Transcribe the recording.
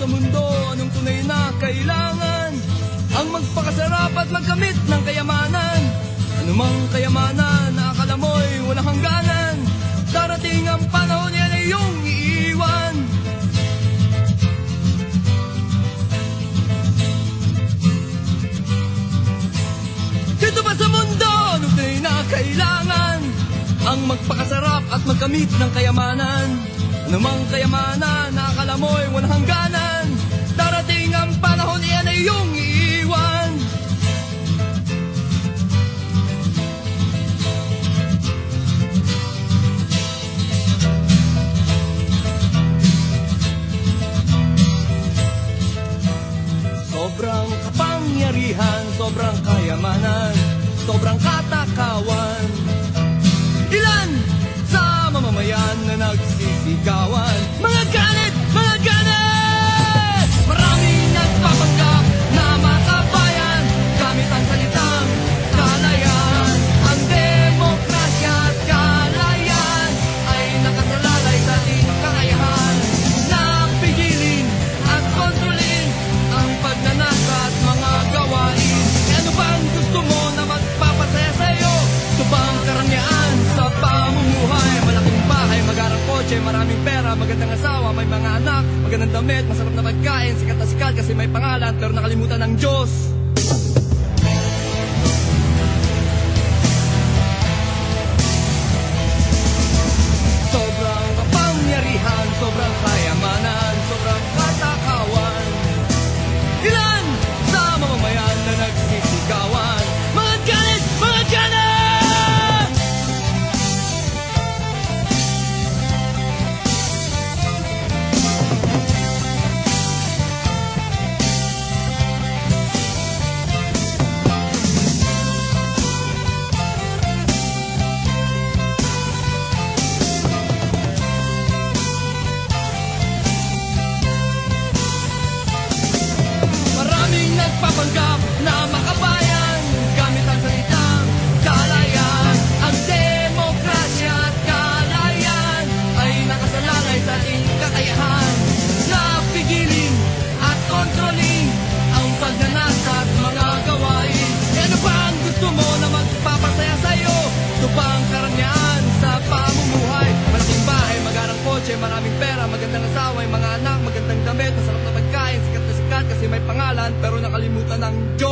sa mundo anong tunay na kailangan? Ang magpakasarap at magkamit ng kayamanan Anumang kayamanan na akala mo'y walang hangganan Darating ang panahon yan ay iyong iiwan Dito ba sa mundo anong tunay na kailangan? Ang magpakasarap at magkamit ng kayamanan Anumang kayamanan na akala mo'y walang hangganan Darating ang panahon iyan ay iyong iiwan. Sobrang kapangyarihan, sobrang kayamanan, sobrang katakawan. Ilan sa mamamayan na nagsisigawan kotse, maraming pera, magandang asawa, may mga anak, magandang damit, masarap na pagkain, sikat na sikat kasi may pangalan, pero nakalimutan ng Diyos. Pera Magandang asawa, mga anak, magandang damit Masarap na pagkain, sikat na sikat kasi may pangalan Pero nakalimutan ng Diyos